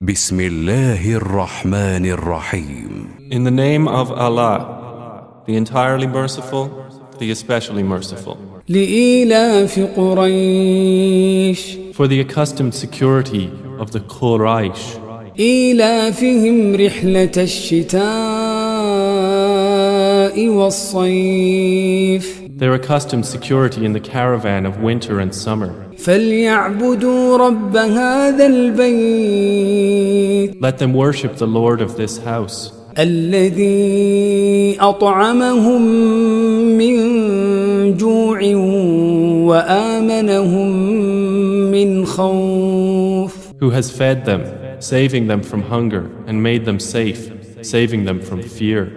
بسم الله الرحمن الرحيم In the name of Allah, the entirely merciful, the especially merciful. لإيلاف قريش For the accustomed security of the Quraysh, إيلافهم رحلة الشتاء والصيف their accustomed security in the caravan of winter and summer. فليعبدوا رب هذا البيت Let them worship the Lord of this house, الذي أطعمهم من جوع وآمنهم من خوف who has fed them, saving them from hunger, and made them safe, saving them from fear.